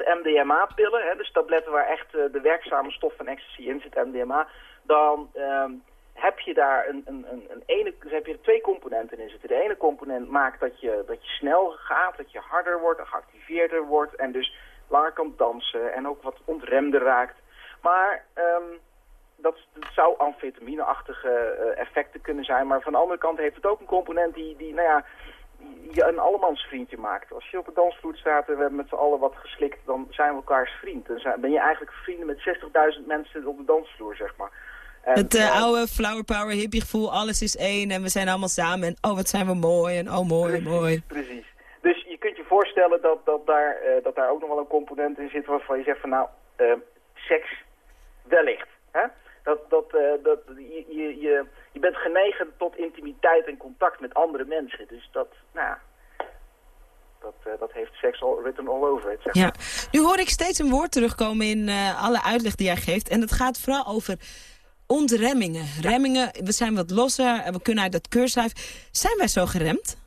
MDMA-pillen, dus tabletten waar echt eh, de werkzame stof van ecstasy in zit, MDMA, dan ehm, heb je daar een, een, een, een ene, dus heb je twee componenten in zitten. De ene component maakt dat je, dat je snel gaat, dat je harder wordt, geactiveerder wordt en dus langer kan dansen en ook wat ontremder raakt. Maar ehm, dat, dat zou amfetamine-achtige eh, effecten kunnen zijn. Maar van de andere kant heeft het ook een component die, die nou ja, je een allemansvriendje maakt. Als je op de dansvloer staat en we hebben met z'n allen wat geslikt, dan zijn we elkaars vriend. Dan zijn, ben je eigenlijk vrienden met 60.000 mensen op de dansvloer, zeg maar. En, het eh, oude flower power hippie gevoel, alles is één en we zijn allemaal samen. En oh, wat zijn we mooi en oh, mooi, mooi. Precies. Dus je kunt je voorstellen dat, dat, daar, eh, dat daar ook nog wel een component in zit waarvan je zegt van nou, eh, seks wellicht. Hè? Dat, dat, eh, dat, je, je, je, bent genegen tot intimiteit en contact met andere mensen. Dus dat, nou ja, dat, eh, dat heeft seks al written all over it, zeg Ja, maar. nu hoor ik steeds een woord terugkomen in eh, alle uitleg die jij geeft. En dat gaat vooral over ontremmingen. Remmingen, we zijn wat losser en we kunnen uit dat keurslijf. Zijn wij zo geremd?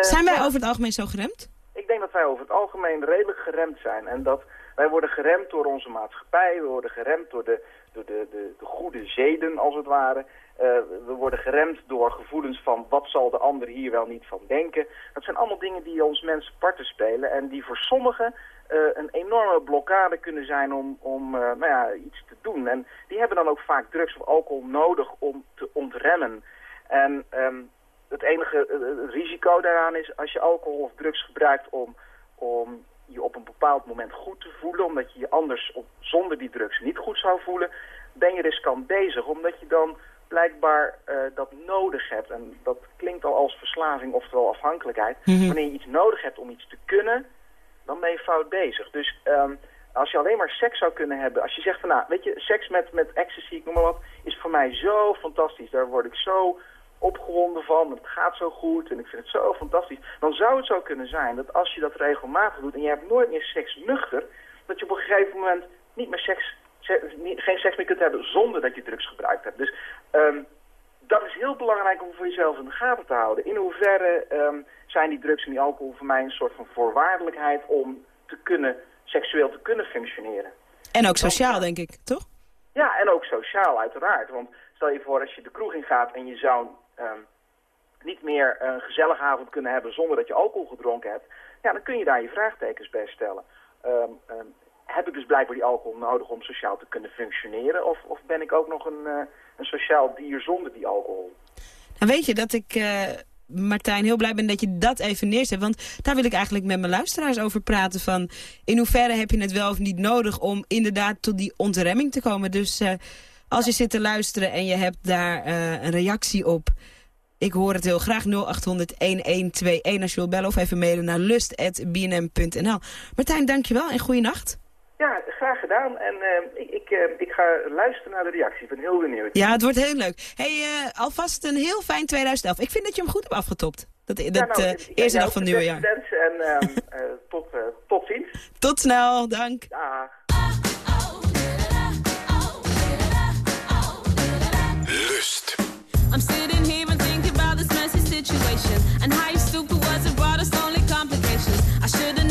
Zijn wij ja. over het algemeen zo geremd? Ik denk dat wij over het algemeen redelijk geremd zijn. En dat wij worden geremd door onze maatschappij. We worden geremd door de, door de, de, de goede zeden, als het ware. Eh, we worden geremd door gevoelens van wat zal de ander hier wel niet van denken. Dat zijn allemaal dingen die ons mensen parten spelen. En die voor sommigen eh, een enorme blokkade kunnen zijn om, om eh, nou ja, iets te doen. En die hebben dan ook vaak drugs of alcohol nodig om te ontremmen. En ehm, het enige risico daaraan is als je alcohol of drugs gebruikt om, om je op een bepaald moment goed te voelen, omdat je je anders op, zonder die drugs niet goed zou voelen, ben je riskant bezig, omdat je dan blijkbaar eh, dat nodig hebt. En dat klinkt al als verslaving, oftewel afhankelijkheid. Mhm. Wanneer je iets nodig hebt om iets te kunnen, dan ben je fout bezig. Dus ehm, als je alleen maar seks zou kunnen hebben, als je zegt van nou, weet je, seks met, met ecstasy, ik noem maar wat, is voor mij zo fantastisch. Daar word ik zo opgewonden van, het gaat zo goed en ik vind het zo fantastisch. Dan zou het zo kunnen zijn dat als je dat regelmatig doet en je hebt nooit meer seks nuchter, dat je op een gegeven moment niet meer seks, geen seks meer kunt hebben zonder dat je drugs gebruikt hebt. Dus ehm, dat is heel belangrijk om voor jezelf in de gaten te houden. In hoeverre ehm, zijn die drugs en die alcohol voor mij een soort van voorwaardelijkheid om te kunnen, seksueel te kunnen functioneren. En ook sociaal, denk ik, toch? Ja, en ook sociaal uiteraard. Want stel je voor als je de kroeg in gaat en je zou ehm, niet meer een gezellige avond kunnen hebben zonder dat je alcohol gedronken hebt. Ja, dan kun je daar je vraagtekens bij stellen. Ehm, ehm, heb ik dus blijkbaar die alcohol nodig om sociaal te kunnen functioneren? Of, of ben ik ook nog een, eh, een sociaal dier zonder die alcohol? Nou weet je dat ik, eh, Martijn, heel blij ben dat je dat even neerzet. Want daar wil ik eigenlijk met mijn luisteraars over praten. Van in hoeverre heb je het wel of niet nodig om inderdaad tot die ontremming te komen. Dus eh, als je zit te luisteren en je hebt daar eh, een reactie op... Ik hoor het heel graag 0800-1121 als je wil bellen of even mailen naar lust.bnm.nl. Martijn, dankjewel en goeienacht. Ja, graag gedaan. En eh, ik, ik, eh, ik ga luisteren naar de reactie. Ik ben heel benieuwd. Ja, het wordt heel leuk. hey, alvast een heel fijn 2011. Ik vind dat je hem goed hebt afgetopt. Dat, dat Ja, nou, eerste dag van het nieuwe jaar. En ehm, eh, tot, tot ziens. Tot snel, dank. Dag. I'm sitting here and thinking about this messy situation and how you stupid was and brought us only complications. I should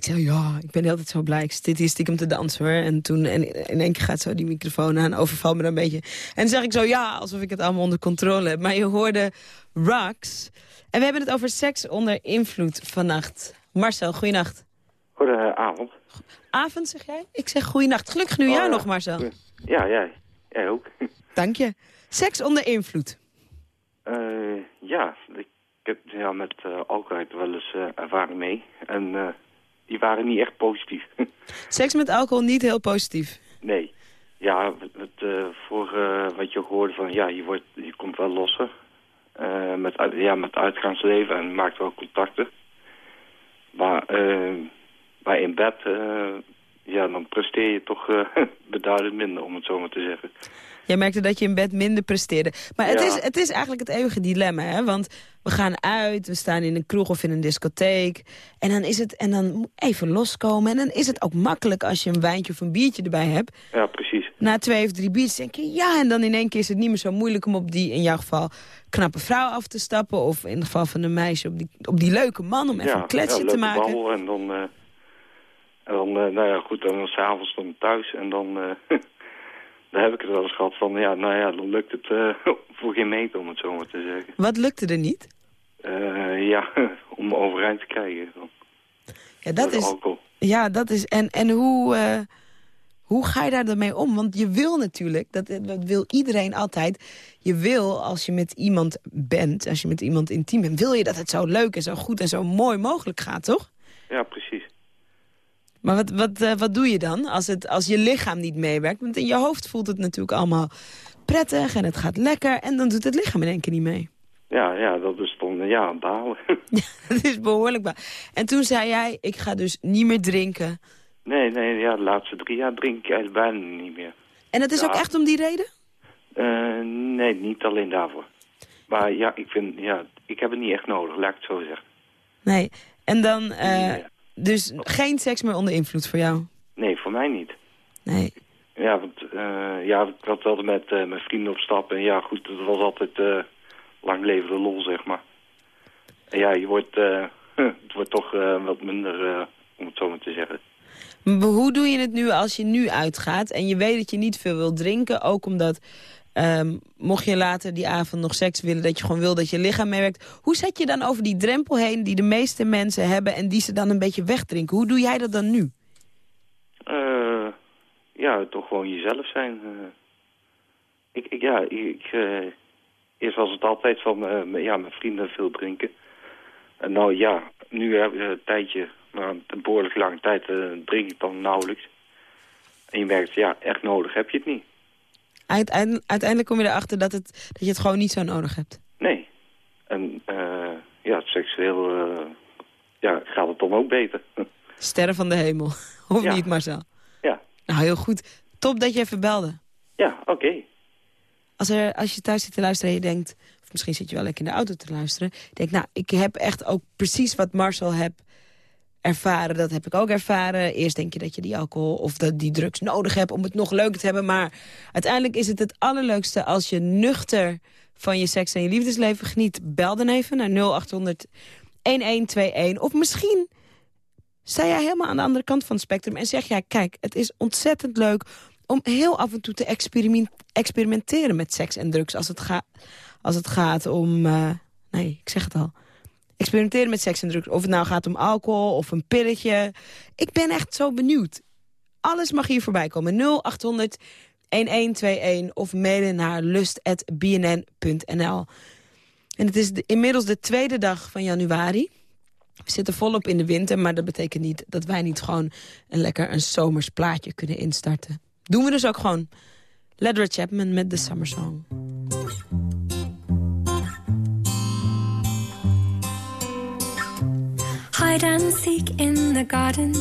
Ik zei, ja, ik ben altijd zo blij. Ik zit hier stiekem te dansen hoor. En toen en in één keer gaat zo die microfoon aan, overvalt me dan een beetje. En dan zeg ik zo, ja, alsof ik het allemaal onder controle heb. Maar je hoorde Rocks. En we hebben het over seks onder invloed vannacht. Marcel, goeienacht. Goedenavond. Avond, zeg jij? Ik zeg goeienacht. Gelukkig nieuwjaar Oh, nog, Marcel. Ja, jij. Jij ook. Dank je. Seks onder invloed. Eh, ja, ik heb ja, met eh alcohol wel eens eh, ervaring mee. En die waren niet echt positief. Seks met alcohol niet heel positief. nee. Ja, het, eh, vorige wat je hoorde van, ja, je, wordt, je komt wel losser. eh, met, ja, met uitgaansleven en maakt wel contacten. Maar, eh, maar in bed, eh, ja, dan presteer je toch eh, beduidend minder, om het zo maar te zeggen. Jij merkte dat je in bed minder presteerde. Maar het, Ja. is, het is eigenlijk het eeuwige dilemma, hè? Want we gaan uit, we staan in een kroeg of in een discotheek. En dan is het, en dan moet even loskomen. En dan is het ook makkelijk als je een wijntje of een biertje erbij hebt. Ja, precies. Na twee of drie biertjes denk je, ja, en dan in één keer is het niet meer zo moeilijk om op die, in jouw geval, knappe vrouw af te stappen. Of in het geval van een meisje op die, op die leuke man om even ja, een kletsje ja, te maken. babbel en dan, eh, en dan eh, nou ja, goed, dan s'avonds dan thuis en dan, eh daar heb ik het wel eens gehad van, ja, nou ja, dan lukt het eh, voor geen meter, om het zo maar te zeggen. Wat lukte er niet? Eh, ja, om overeind te krijgen. Ja, dat is, alcohol. ja, dat is, en, en hoe, eh, hoe ga je daar dan mee om? Want je wil natuurlijk, dat, dat wil iedereen altijd, je wil als je met iemand bent, als je met iemand intiem bent, wil je dat het zo leuk en zo goed en zo mooi mogelijk gaat, toch? Ja, precies. Maar wat, wat, eh, wat doe je dan als, het, als je lichaam niet meewerkt? Want in je hoofd voelt het natuurlijk allemaal prettig en het gaat lekker. En dan doet het lichaam in één keer niet mee. Ja, ja, dat is dan, ja, balen. Dat is behoorlijk ba- En toen zei jij, ik ga dus niet meer drinken. nee, nee, ja, de laatste drie jaar drink ik eigenlijk bijna niet meer. En dat is Ja. ook echt om die reden? Eh, nee, niet alleen daarvoor. Maar ja, ik vind, ja, ik heb het niet echt nodig, laat ik het zo zeggen. Nee. En dan, dus geen seks meer onder invloed voor jou? Nee, voor mij niet. Nee. Ja, want eh, ja, ik had wel met eh, mijn vrienden op stap. En ja, goed, dat was altijd eh lang levende lol, zeg maar. En ja, je wordt, het wordt toch wat minder, om het zo maar te zeggen. Maar hoe doe je het nu als je nu uitgaat en je weet dat je niet veel wil drinken? Ook omdat, ehm, mocht je later die avond nog seks willen, dat je gewoon wil dat je lichaam meewerkt. Hoe zet je dan over die drempel heen die de meeste mensen hebben en die ze dan een beetje wegdrinken? Hoe doe jij dat dan nu? Eh, ja, toch gewoon jezelf zijn. eh. ik, ja, ik, eh, eerst was het altijd van, ja, mijn vrienden veel drinken. En nou ja, nu heb ik een tijdje, maar een behoorlijk lange tijd drink ik dan nauwelijks. En je merkt, ja, echt nodig heb je het niet. Uiteindelijk, kom je erachter dat, het, dat je het gewoon niet zo nodig hebt. Nee. En eh, ja, seksueel eh, ja, gaat het dan ook beter. Sterren van de hemel. Of Ja. niet, Marcel? Ja. Nou, heel goed. Top dat je even belde. Ja, oké. Als, er, als je thuis zit te luisteren en je denkt... of misschien zit je wel lekker in de auto te luisteren... denk, nou, ik heb echt ook precies wat Marcel heb ervaren. Dat heb ik ook ervaren. Eerst denk je dat je die alcohol of dat die drugs nodig hebt... om het nog leuker te hebben. Maar uiteindelijk is het het allerleukste als je nuchter van je seks en je liefdesleven geniet. Bel dan even naar 0800 1121. Of misschien sta jij helemaal aan de andere kant van het spectrum... en zeg jij, kijk, het is ontzettend leuk om heel af en toe te experiment- experimenteren met seks en drugs... als het, ga als het gaat om... eh, nee, ik zeg het al. Experimenteren met seks en drugs. Of het nou gaat om alcohol of een pilletje. Ik ben echt zo benieuwd. Alles mag hier voorbij komen. 0800 1121 of mailen naar lust.bnn.nl. En het is de- inmiddels de tweede dag van januari. We zitten volop in de winter, maar dat betekent niet dat wij niet gewoon een lekker een zomers plaatje kunnen instarten. Doen we dus ook gewoon. Ledra Chapman met de Summer Song. Hide and seek in the garden.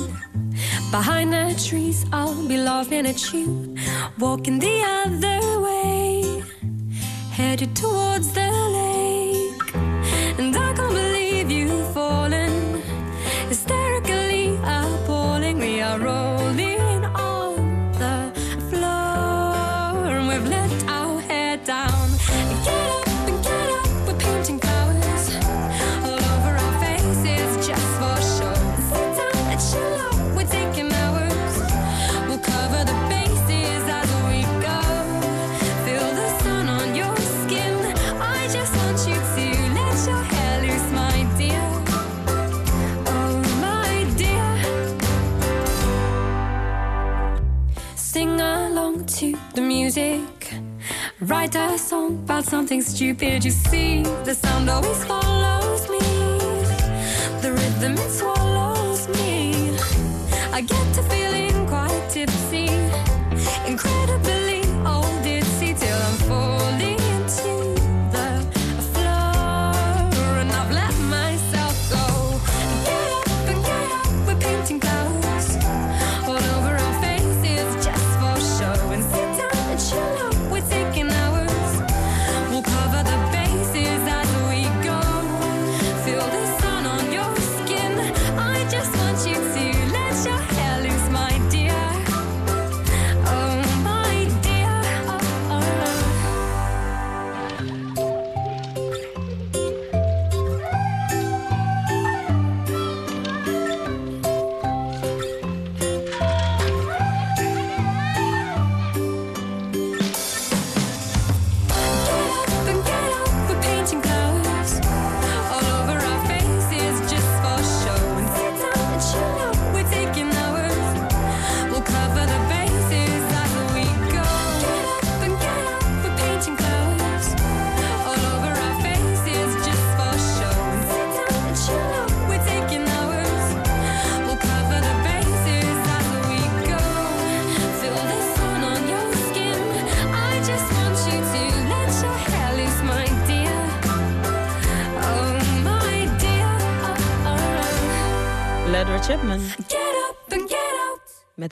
Behind the trees, I'll be laughing at you. Walking the other way, headed towards the lake. Music. Write a song about something stupid. You see, the sound always follows me. The rhythm it swallows me. I get to feeling quite tipsy. Incredibly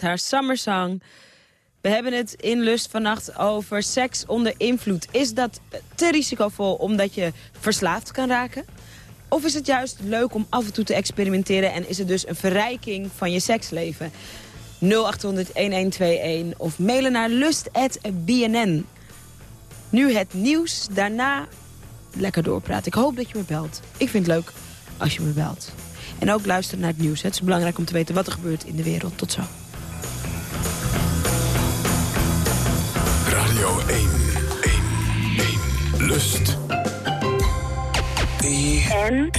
haar Summer Song. We hebben het in Lust vannacht over seks onder invloed. Is dat te risicovol omdat je verslaafd kan raken? Of is het juist leuk om af en toe te experimenteren... en is het dus een verrijking van je seksleven? 0800-1121 of mailen naar lust.bnn. Nu het nieuws, daarna lekker doorpraten. Ik hoop dat je me belt. Ik vind het leuk als je me belt. En ook luisteren naar het nieuws. Het is belangrijk om te weten wat er gebeurt in de wereld. Tot zo. Radio 1, 1, 1. Lust. En?